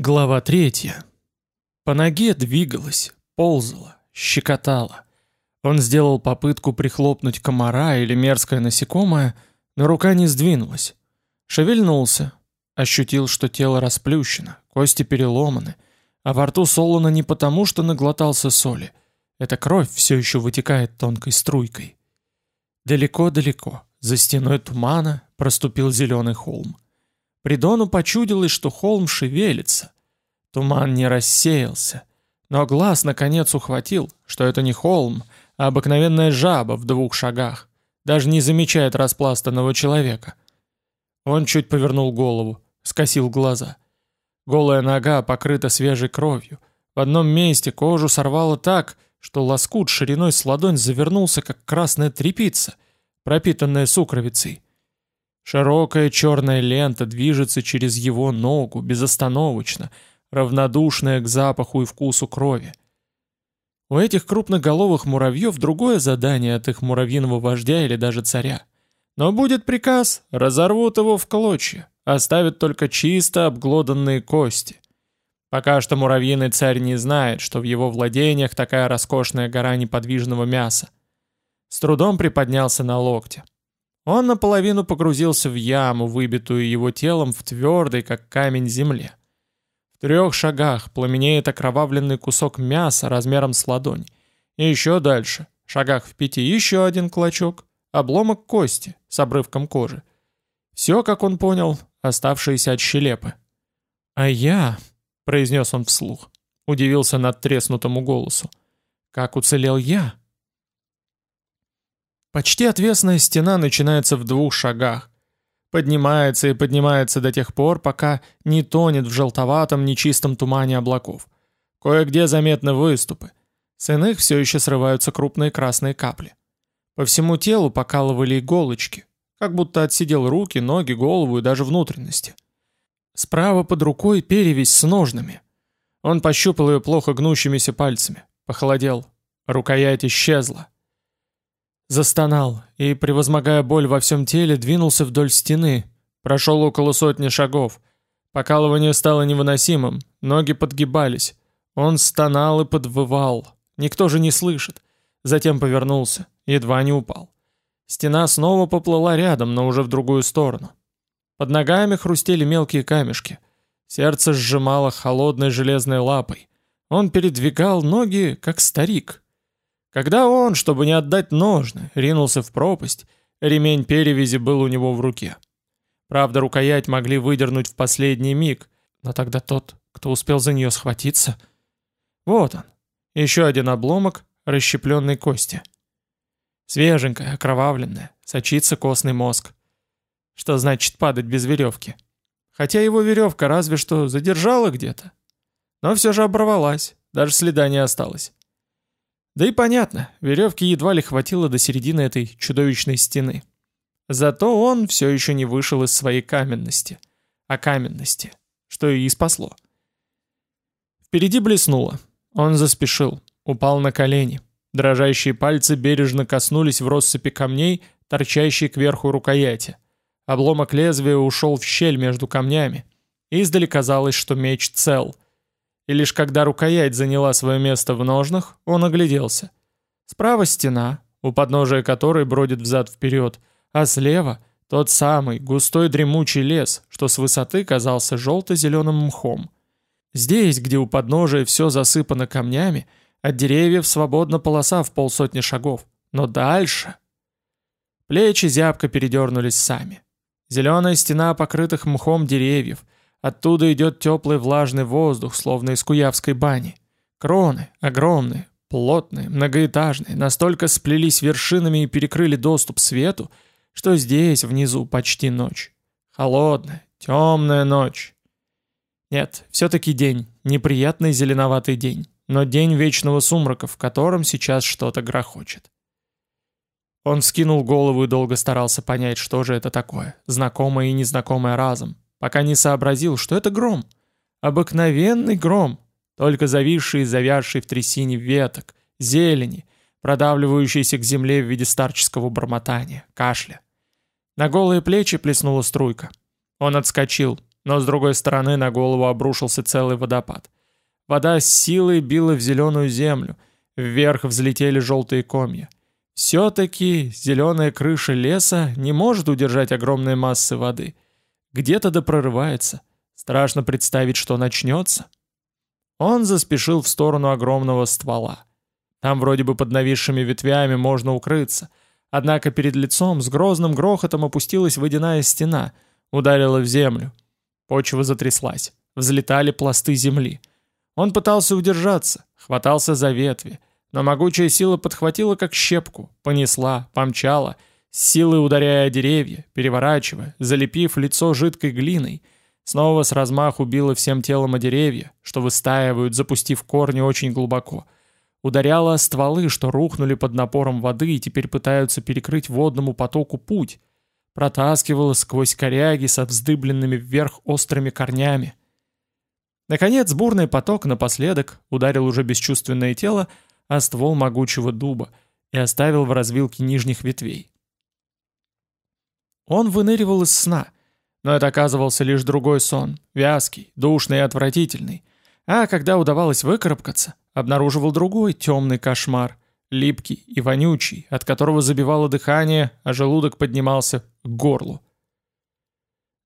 Глава третья. По ноге двигалась, ползала, щекотала. Он сделал попытку прихлопнуть комара или мерзкое насекомое, но рука не сдвинулась. Шевельнулся, ощутил, что тело расплющено, кости переломаны, а во рту солоно не потому, что наглотался соли. Эта кровь все еще вытекает тонкой струйкой. Далеко-далеко, за стеной тумана, проступил зеленый холм. Придону почудилось, что холм шевелится. Туман не рассеялся. Но глаз наконец ухватил, что это не холм, а обыкновенная жаба в двух шагах. Даже не замечает распластанного человека. Он чуть повернул голову, скосил глаза. Голая нога покрыта свежей кровью. В одном месте кожу сорвало так, что лоскут шириной с ладонь завернулся, как красная тряпица, пропитанная сукровицей. Широкая черная лента движется через его ногу безостановочно, равнодушная к запаху и вкусу крови. У этих крупноголовых муравьев другое задание от их муравьиного вождя или даже царя. Но будет приказ, разорвут его в клочья, оставят только чисто обглоданные кости. Пока что муравьиный царь не знает, что в его владениях такая роскошная гора неподвижного мяса. С трудом приподнялся на локте. Он наполовину погрузился в яму, выбитую его телом в твердой, как камень, земле. В трех шагах пламенеет окровавленный кусок мяса размером с ладонь. И еще дальше, шагах в пяти, еще один клочок, обломок кости с обрывком кожи. Все, как он понял, оставшиеся от щелепы. «А я», — произнес он вслух, удивился над треснутому голосу, — «как уцелел я?» Почти отвесная стена начинается в двух шагах. Поднимается и поднимается до тех пор, пока не тонет в желтоватом нечистом тумане облаков. Кое-где заметны выступы. С иных все еще срываются крупные красные капли. По всему телу покалывали иголочки, как будто отсидел руки, ноги, голову и даже внутренности. Справа под рукой перевязь с ножными. Он пощупал ее плохо гнущимися пальцами. Похолодел. Рукоять исчезла. Застонал и, превозмогая боль во всем теле, двинулся вдоль стены. Прошел около сотни шагов. Покалывание стало невыносимым, ноги подгибались. Он стонал и подвывал. Никто же не слышит. Затем повернулся, едва не упал. Стена снова поплыла рядом, но уже в другую сторону. Под ногами хрустели мелкие камешки. Сердце сжимало холодной железной лапой. Он передвигал ноги, как старик, когда он, чтобы не отдать ножны, ринулся в пропасть, ремень перевязи был у него в руке. Правда, рукоять могли выдернуть в последний миг, но тогда тот, кто успел за нее схватиться... Вот он, еще один обломок расщепленной кости. Свеженькая, окровавленная, сочится костный мозг. Что значит падать без веревки? Хотя его веревка разве что задержала где-то. Но все же оборвалась, даже следа не осталось. Да и понятно, веревки едва ли хватило до середины этой чудовищной стены. Зато он все еще не вышел из своей каменности. А каменности, что и спасло. Впереди блеснуло. Он заспешил, упал на колени. Дрожащие пальцы бережно коснулись в россыпи камней, торчащей кверху рукояти. Обломок лезвия ушел в щель между камнями. Издали казалось, что меч цел — и лишь когда рукоять заняла свое место в ножнах, он огляделся. Справа стена, у подножия которой бродит взад-вперед, а слева тот самый густой дремучий лес, что с высоты казался желто-зеленым мхом. Здесь, где у подножия все засыпано камнями, от деревьев свободна полоса в полсотни шагов. Но дальше... Плечи зябко передернулись сами. Зеленая стена покрытых мхом деревьев — Оттуда идет теплый влажный воздух, словно из куявской бани. Кроны, огромные, плотные, многоэтажные, настолько сплелись вершинами и перекрыли доступ свету, что здесь, внизу, почти ночь. Холодная, темная ночь. Нет, все-таки день, неприятный зеленоватый день, но день вечного сумрака, в котором сейчас что-то грохочет. Он скинул голову и долго старался понять, что же это такое, знакомое и незнакомое разом, пока не сообразил, что это гром. Обыкновенный гром, только зависший и завязший в трясине веток, зелени, продавливающийся к земле в виде старческого бормотания, кашля. На голые плечи плеснула струйка. Он отскочил, но с другой стороны на голову обрушился целый водопад. Вода с силой била в зеленую землю, вверх взлетели желтые комья. Все-таки зеленая крыша леса не может удержать огромные массы воды. Где-то да прорывается. Страшно представить, что начнется. Он заспешил в сторону огромного ствола. Там вроде бы под нависшими ветвями можно укрыться. Однако перед лицом с грозным грохотом опустилась водяная стена, ударила в землю. Почва затряслась, взлетали пласты земли. Он пытался удержаться, хватался за ветви, но могучая сила подхватила как щепку, понесла, помчала, силой ударяя о деревья, переворачивая, залепив лицо жидкой глиной, снова с размаху била всем телом о деревья, что выстаивают, запустив корни очень глубоко. Ударяла о стволы, что рухнули под напором воды и теперь пытаются перекрыть водному потоку путь. Протаскивала сквозь коряги со вздыбленными вверх острыми корнями. Наконец бурный поток напоследок ударил уже бесчувственное тело, а ствол могучего дуба и оставил в развилке нижних ветвей. Он выныривал из сна, но это оказывался лишь другой сон, вязкий, душный и отвратительный. А когда удавалось выкарабкаться, обнаруживал другой темный кошмар, липкий и вонючий, от которого забивало дыхание, а желудок поднимался к горлу.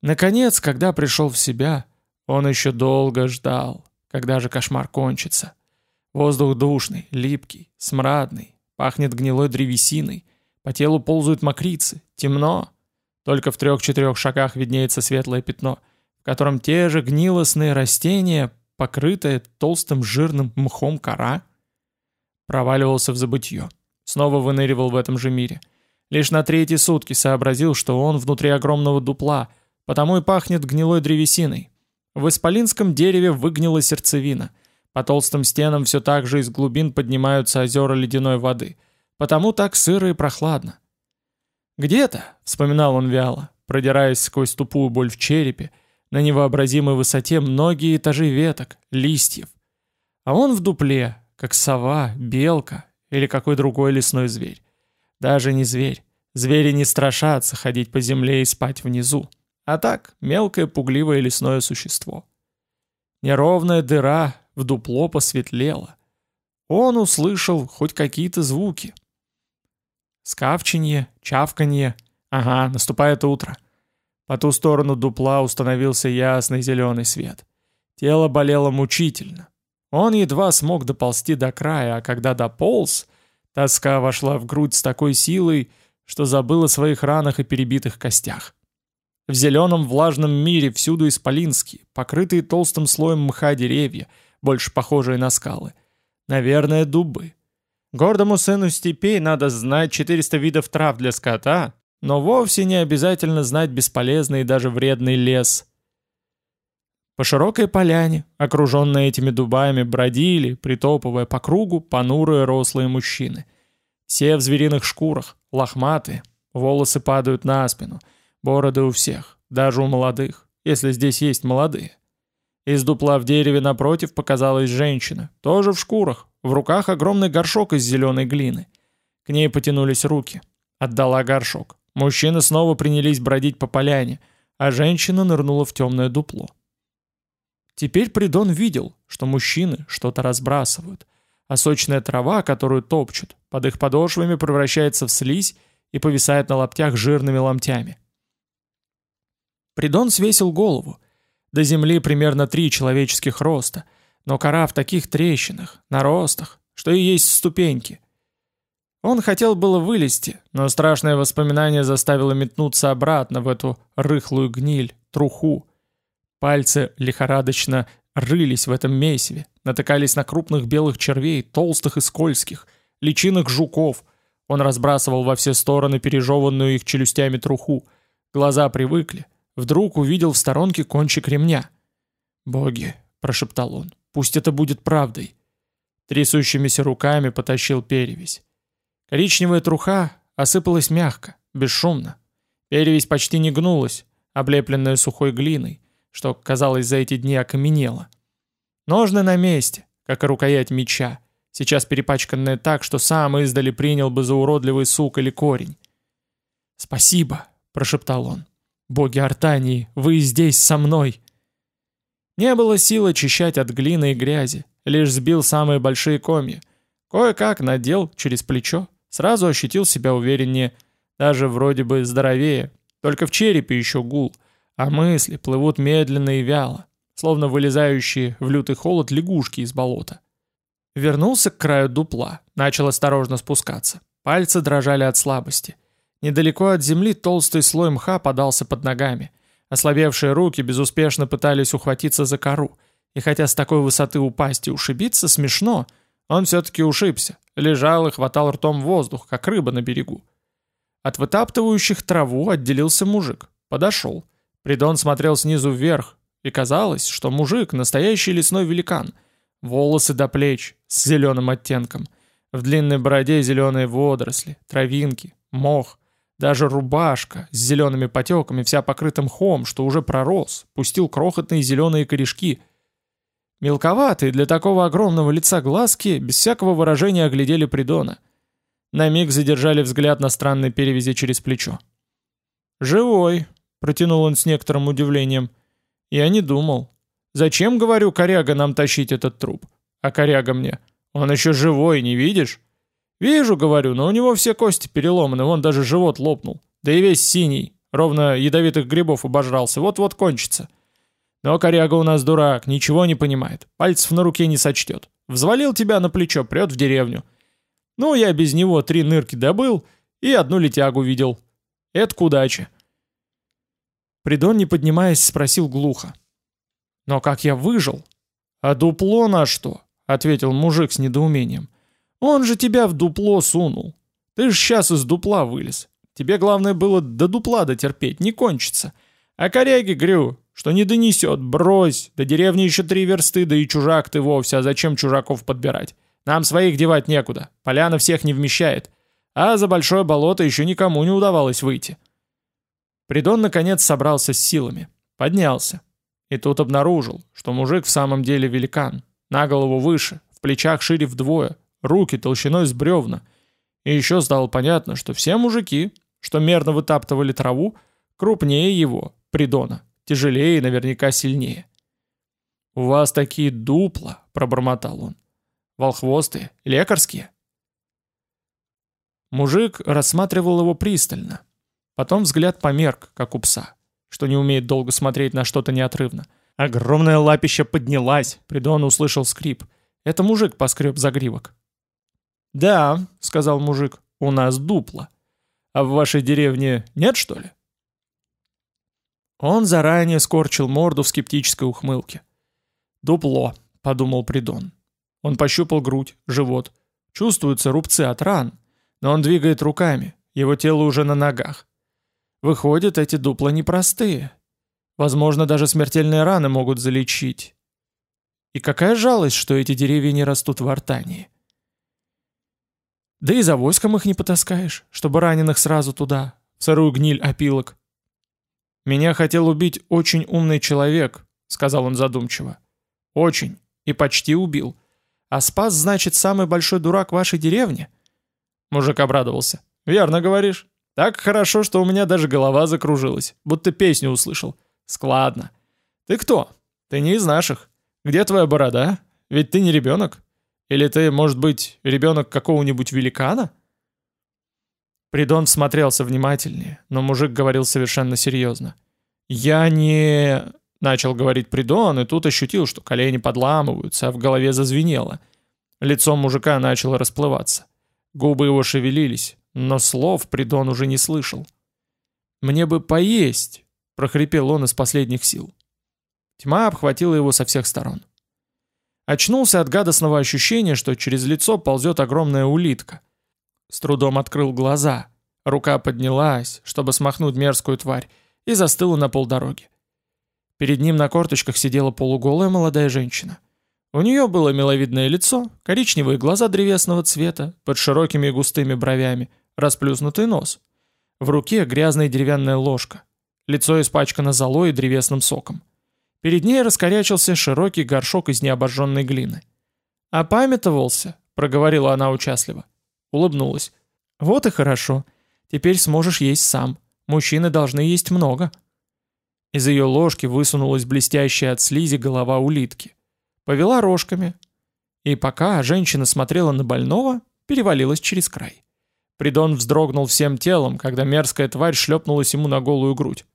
Наконец, когда пришел в себя, он еще долго ждал, когда же кошмар кончится. Воздух душный, липкий, смрадный, пахнет гнилой древесиной, по телу ползают мокрицы, темно. Только в трех-четырех шагах виднеется светлое пятно, в котором те же гнилостные растения, покрытые толстым жирным мхом кора. Проваливался в забытье. Снова выныривал в этом же мире. Лишь на третьи сутки сообразил, что он внутри огромного дупла, потому и пахнет гнилой древесиной. В исполинском дереве выгнила сердцевина — по толстым стенам все так же из глубин поднимаются озера ледяной воды, потому так сыро и прохладно. «Где-то», — вспоминал он вяло, продираясь сквозь тупую боль в черепе, на невообразимой высоте многие этажи веток, листьев. А он в дупле, как сова, белка или какой другой лесной зверь. Даже не зверь. Звери не страшатся ходить по земле и спать внизу. А так, мелкое пугливое лесное существо. Неровная дыра, в дупло посветлело. Он услышал хоть какие-то звуки. Скавченье, чавканье. Ага, наступает утро. По ту сторону дупла установился ясный зеленый свет. Тело болело мучительно. Он едва смог доползти до края, а когда дополз, тоска вошла в грудь с такой силой, что забыл о своих ранах и перебитых костях. В зеленом влажном мире всюду исполинские, покрытые толстым слоем мха деревья, больше похожие на скалы. Наверное, дубы. Гордому сыну степей надо знать 400 видов трав для скота, но вовсе не обязательно знать бесполезный и даже вредный лес. По широкой поляне, окруженной этими дубами, бродили, притопывая по кругу, понурые рослые мужчины. Все в звериных шкурах, лохматые, волосы падают на спину, бороды у всех, даже у молодых, если здесь есть молодые. Из дупла в дереве напротив показалась женщина, тоже в шкурах, в руках огромный горшок из зеленой глины. К ней потянулись руки. Отдала горшок. Мужчины снова принялись бродить по поляне, а женщина нырнула в темное дупло. Теперь Придон видел, что мужчины что-то разбрасывают, а сочная трава, которую топчут, под их подошвами превращается в слизь и повисает на лоптях жирными ломтями. Придон свесил голову, до земли примерно три человеческих роста, но кора в таких трещинах, наростах, что и есть ступеньки. Он хотел было вылезти, но страшное воспоминание заставило метнуться обратно в эту рыхлую гниль, труху. Пальцы лихорадочно рылись в этом месиве, натыкались на крупных белых червей, толстых и скользких, личинок жуков. Он разбрасывал во все стороны пережеванную их челюстями труху. Глаза привыкли, Вдруг увидел в сторонке кончик ремня. «Боги!» — прошептал он. «Пусть это будет правдой!» Трясущимися руками потащил перевязь. Коричневая труха осыпалась мягко, бесшумно. Перевязь почти не гнулась, облепленная сухой глиной, что, казалось, за эти дни окаменело. Ножны на месте, как и рукоять меча, сейчас перепачканная так, что сам издали принял бы за уродливый сук или корень. «Спасибо», — прошептал он. «Боги Артании, вы здесь со мной!» Не было сил очищать от глины и грязи, лишь сбил самые большие комья. Кое-как надел через плечо, сразу ощутил себя увереннее, даже вроде бы здоровее, только в черепе еще гул, а мысли плывут медленно и вяло, словно вылезающие в лютый холод лягушки из болота. Вернулся к краю дупла, начал осторожно спускаться. Пальцы дрожали от слабости. Недалеко от земли толстый слой мха подался под ногами. Ослабевшие руки безуспешно пытались ухватиться за кору. И хотя с такой высоты упасть и ушибиться смешно, он все-таки ушибся. Лежал и хватал ртом воздух, как рыба на берегу. От вытаптывающих траву отделился мужик. Подошел. Придон смотрел снизу вверх, и казалось, что мужик — настоящий лесной великан. Волосы до плеч, с зеленым оттенком. В длинной бороде зеленые водоросли, травинки, мох. Даже рубашка с зелеными потеками, вся покрыта мхом, что уже пророс, пустил крохотные зеленые корешки. Мелковатые для такого огромного лица глазки без всякого выражения оглядели Придона. На миг задержали взгляд на странной перевязи через плечо. «Живой», — протянул он с некоторым удивлением. «Я не думал. Зачем, говорю, коряга нам тащить этот труп? А коряга мне, он еще живой, не видишь?» «Вижу, говорю, но у него все кости переломаны, вон даже живот лопнул. Да и весь синий, ровно ядовитых грибов обожрался, вот-вот кончится. Но коряга у нас дурак, ничего не понимает, пальцев на руке не сочтет. Взвалил тебя на плечо, прет в деревню. Ну, я без него три нырки добыл и одну летягу видел. Это к удаче». Придон, не поднимаясь, спросил глухо. «Но как я выжил?» «А дупло на что?» — ответил мужик с недоумением. Он же тебя в дупло сунул. Ты ж сейчас из дупла вылез. Тебе главное было до дупла дотерпеть, не кончится. А коряги, грю, что не донесет, брось. До деревни еще три версты, да и чужак ты вовсе, а зачем чужаков подбирать? Нам своих девать некуда, поляна всех не вмещает. А за большое болото еще никому не удавалось выйти. Придон наконец собрался с силами, поднялся. И тут обнаружил, что мужик в самом деле великан, на голову выше, в плечах шире вдвое, руки толщиной с бревна. И еще стало понятно, что все мужики, что мерно вытаптывали траву, крупнее его, придона, тяжелее и наверняка сильнее. «У вас такие дупла», — пробормотал он. «Волхвосты, лекарские?» Мужик рассматривал его пристально. Потом взгляд померк, как у пса, что не умеет долго смотреть на что-то неотрывно. Огромная лапища поднялась, Придон услышал скрип. Это мужик поскреб загривок. «Да», — сказал мужик, — «у нас дупло. А в вашей деревне нет, что ли?» Он заранее скорчил морду в скептической ухмылке. «Дупло», — подумал Придон. Он пощупал грудь, живот. Чувствуются рубцы от ран, но он двигает руками, его тело уже на ногах. Выходит, эти дупла непростые. Возможно, даже смертельные раны могут залечить. И какая жалость, что эти деревья не растут в Артании. Да и за войском их не потаскаешь, чтобы раненых сразу туда, в сырую гниль опилок. «Меня хотел убить очень умный человек», — сказал он задумчиво. «Очень. И почти убил. А спас, значит, самый большой дурак вашей деревни?» Мужик обрадовался. «Верно говоришь. Так хорошо, что у меня даже голова закружилась, будто песню услышал. Складно. Ты кто? Ты не из наших. Где твоя борода? Ведь ты не ребенок. Или ты, может быть, ребенок какого-нибудь великана?» Придон смотрелся внимательнее, но мужик говорил совершенно серьезно. «Я не...» — начал говорить Придон, и тут ощутил, что колени подламываются, а в голове зазвенело. Лицо мужика начало расплываться. Губы его шевелились, но слов Придон уже не слышал. «Мне бы поесть!» — прохрипел он из последних сил. Тьма обхватила его со всех сторон. Очнулся от гадостного ощущения, что через лицо ползет огромная улитка. С трудом открыл глаза. Рука поднялась, чтобы смахнуть мерзкую тварь, и застыла на полдороги. Перед ним на корточках сидела полуголая молодая женщина. У нее было миловидное лицо, коричневые глаза древесного цвета, под широкими и густыми бровями, расплюснутый нос. В руке грязная деревянная ложка. Лицо испачкано золой и древесным соком. Перед ней раскорячился широкий горшок из необожженной глины. «Опамятовался», — проговорила она участливо. Улыбнулась. «Вот и хорошо. Теперь сможешь есть сам. Мужчины должны есть много». Из ее ложки высунулась блестящая от слизи голова улитки. Повела рожками. И пока женщина смотрела на больного, перевалилась через край. Придон вздрогнул всем телом, когда мерзкая тварь шлепнулась ему на голую грудь.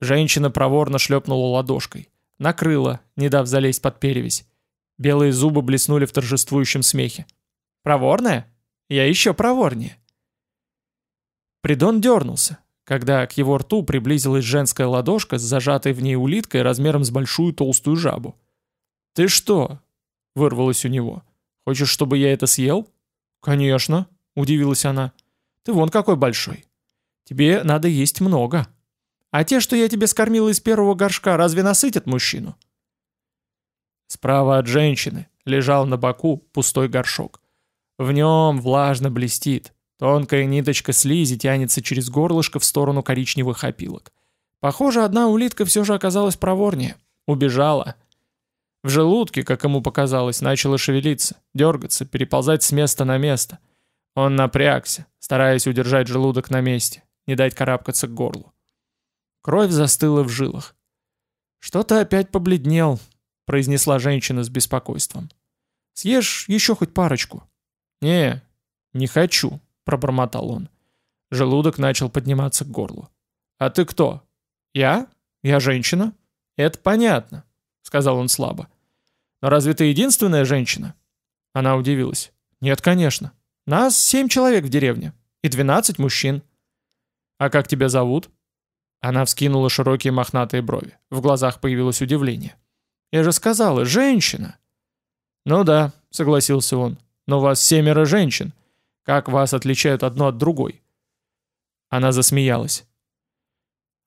Женщина проворно шлепнула ладошкой. Накрыла, не дав залезть под перевязь. Белые зубы блеснули в торжествующем смехе. «Проворная? Я еще проворнее!» Придон дернулся, когда к его рту приблизилась женская ладошка с зажатой в ней улиткой размером с большую толстую жабу. «Ты что?» — вырвалось у него. «Хочешь, чтобы я это съел?» «Конечно», — удивилась она. «Ты вон какой большой. Тебе надо есть много. А те, что я тебе скормила из первого горшка, разве насытят мужчину?» Справа от женщины лежал на боку пустой горшок. В нем влажно блестит, Тонкая ниточка слизи тянется через горлышко в сторону коричневых опилок. Похоже, одна улитка все же оказалась проворнее. Убежала. В желудке, как ему показалось, начало шевелиться, дергаться, переползать с места на место. Он напрягся, стараясь удержать желудок на месте, не дать карабкаться к горлу. Кровь застыла в жилах. «Что-то опять побледнел», — произнесла женщина с беспокойством. «Съешь еще хоть парочку». «Не, не хочу», пробормотал он. Желудок начал подниматься к горлу. «А ты кто?» «Я? Я женщина?» «Это понятно», — сказал он слабо. «Но разве ты единственная женщина?» Она удивилась. «Нет, конечно. Нас семь человек в деревне. И двенадцать мужчин». «А как тебя зовут?» Она вскинула широкие мохнатые брови. В глазах появилось удивление. «Я же сказала, женщина!» «Ну да», — согласился он. «Но у вас семеро женщин. Как вас отличают одно от другой?» Она засмеялась.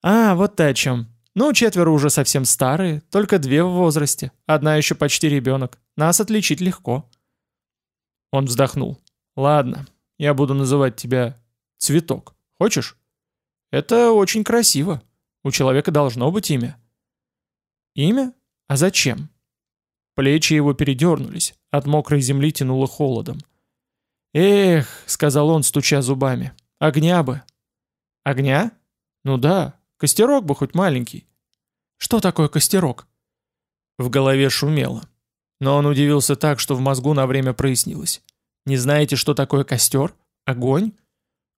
«А, вот ты о чем. Ну, четверо уже совсем старые, только две в возрасте, одна еще почти ребенок. Нас отличить легко». Он вздохнул. «Ладно, я буду называть тебя Цветок. Хочешь?» «Это очень красиво. У человека должно быть имя». «Имя? А зачем?» Плечи его передернулись, от мокрой земли тянуло холодом. «Эх», — сказал он, стуча зубами, — «огня бы». «Огня? Ну да, костерок бы хоть маленький». «Что такое костерок?» В голове шумело. Но он удивился так, что в мозгу на время прояснилось. «Не знаете, что такое костер? Огонь?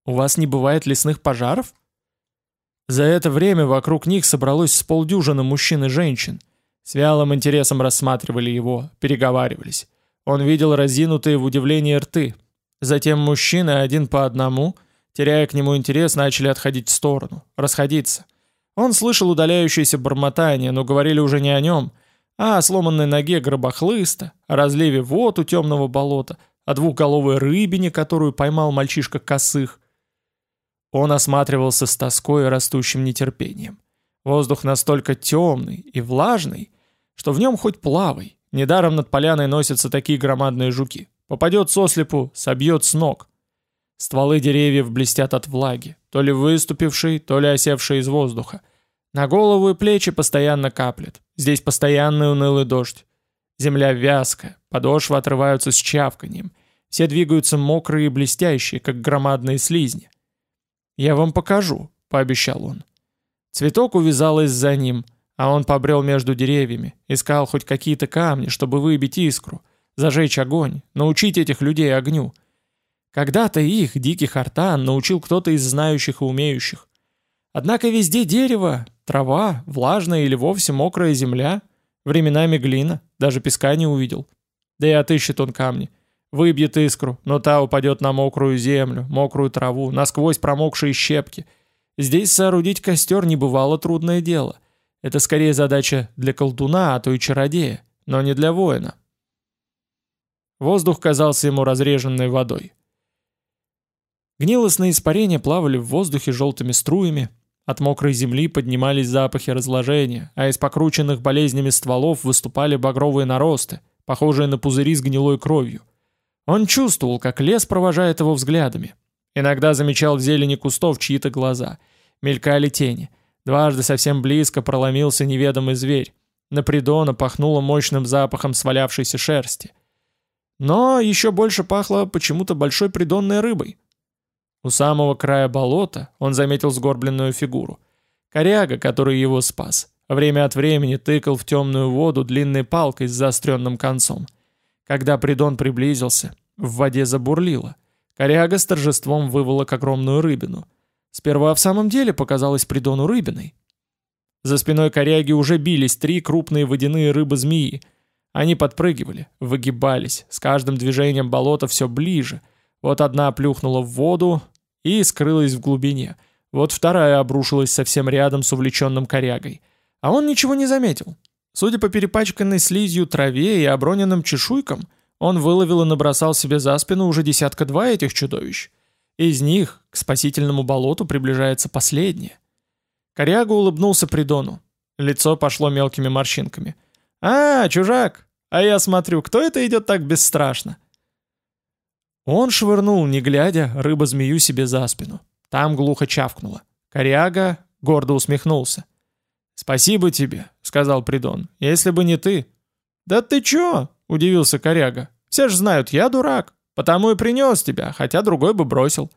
У вас не бывает лесных пожаров?» За это время вокруг них собралось с полдюжины мужчин и женщин. С вялым интересом рассматривали его, переговаривались. Он видел разинутые в удивлении рты, Затем мужчины один по одному, теряя к нему интерес, начали отходить в сторону, расходиться. Он слышал удаляющееся бормотание, но говорили уже не о нем, а о сломанной ноге гробохлыста, о разливе вод у темного болота, о двухголовой рыбине, которую поймал мальчишка косых. Он осматривался с тоской и растущим нетерпением. Воздух настолько темный и влажный, что в нем хоть плавай, недаром над поляной носятся такие громадные жуки. Попадет сослепу, собьет с ног. Стволы деревьев блестят от влаги, то ли выступившей, то ли осевшей из воздуха. На голову и плечи постоянно каплет. Здесь постоянный унылый дождь. Земля вязкая, подошвы отрываются с чавканием. Все двигаются мокрые и блестящие, как громадные слизни. «Я вам покажу», — пообещал он. Цветок увязалась за ним, а он побрел между деревьями, искал хоть какие-то камни, чтобы выбить искру — зажечь огонь, научить этих людей огню. Когда-то их, диких артан, научил кто-то из знающих и умеющих. Однако везде дерево, трава, влажная или вовсе мокрая земля, временами глина, даже песка не увидел. Да и отыщет он камни. Выбьет искру, но та упадет на мокрую землю, мокрую траву, насквозь промокшие щепки. Здесь соорудить костер не бывало трудное дело. Это скорее задача для колдуна, а то и чародея, но не для воина. Воздух казался ему разреженной водой. Гнилостные испарения плавали в воздухе желтыми струями, от мокрой земли поднимались запахи разложения, а из покрученных болезнями стволов выступали багровые наросты, похожие на пузыри с гнилой кровью. Он чувствовал, как лес провожает его взглядами. Иногда замечал в зелени кустов чьи-то глаза. Мелькали тени. Дважды совсем близко проломился неведомый зверь. На придона пахнуло мощным запахом свалявшейся шерсти – но еще больше пахло почему-то большой придонной рыбой. У самого края болота он заметил сгорбленную фигуру. Коряга, который его спас, время от времени тыкал в темную воду длинной палкой с заостренным концом. Когда Придон приблизился, в воде забурлило. Коряга с торжеством выволок огромную рыбину. Сперва в самом деле показалось Придону рыбиной. За спиной коряги уже бились три крупные водяные рыбы-змеи. Они подпрыгивали, выгибались, с каждым движением болото все ближе. Вот одна плюхнула в воду и скрылась в глубине. Вот вторая обрушилась совсем рядом с увлеченным корягой. А он ничего не заметил. Судя по перепачканной слизью траве и оброненным чешуйкам, он выловил и набросал себе за спину уже десятка-два этих чудовищ. Из них к спасительному болоту приближается последнее. Коряга улыбнулся Придону. Лицо пошло мелкими морщинками. «А, чужак! А я смотрю, кто это идет так бесстрашно?» Он швырнул, не глядя, рыба-змею себе за спину. Там глухо чавкнуло. Коряга гордо усмехнулся. «Спасибо тебе», — сказал Придон. «Если бы не ты...» «Да ты чё?» — удивился Коряга. «Все ж знают, я дурак, потому и принес тебя, хотя другой бы бросил».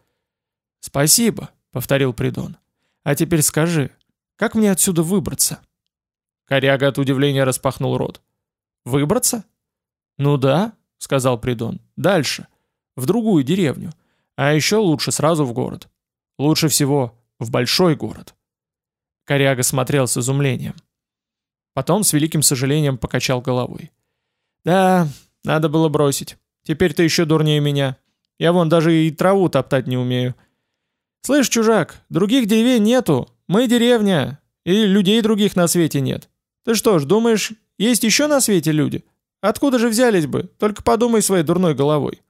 «Спасибо», — повторил Придон. А теперь скажи, как мне отсюда выбраться?» Коряга от удивления распахнул рот. «Выбраться?» «Ну да», — сказал Придон. «Дальше. В другую деревню. А еще лучше сразу в город. Лучше всего в большой город». Коряга смотрел с изумлением. Потом с великим сожалением покачал головой. «Да, надо было бросить. Теперь ты еще дурнее меня. Я вон даже и траву топтать не умею. «Слышь, чужак, других деревень нету. Мы деревня. И людей других на свете нет. Ты что ж, думаешь, есть еще на свете люди? Откуда же взялись бы? Только подумай своей дурной головой».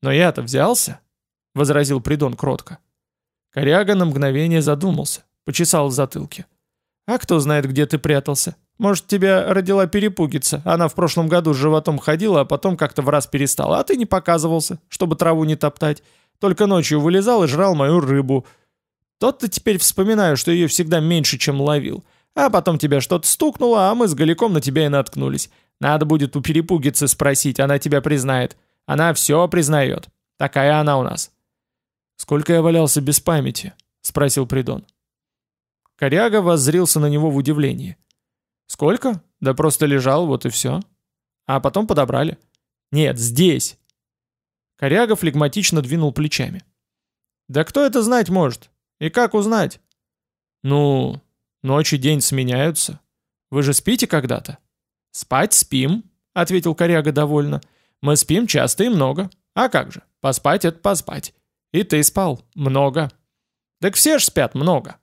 «Но я-то взялся», — возразил Придон кротко. Коряга на мгновение задумался, почесал в затылке. «А кто знает, где ты прятался? Может, тебя родила перепугица, она в прошлом году с животом ходила, а потом как-то в раз перестала, а ты не показывался, чтобы траву не топтать. Только ночью вылезал и жрал мою рыбу. Тот-то теперь вспоминаю, что ее всегда меньше, чем ловил. А потом тебя что-то стукнуло, а мы с Голиком на тебя и наткнулись. Надо будет у перепугицы спросить, она тебя признает. Она все признает. Такая она у нас. «Сколько я валялся без памяти?» — спросил Придон. Коряга воззрился на него в удивлении. «Сколько? Да просто лежал, вот и все. А потом подобрали». «Нет, здесь. Коряга флегматично двинул плечами. «Да кто это знать может? И как узнать?» «Ну, ночь и день сменяются. Вы же спите когда-то?» «Спать спим», — ответил Коряга довольно. «Мы спим часто и много. А как же, поспать — это поспать. И ты спал много. Так все ж спят много».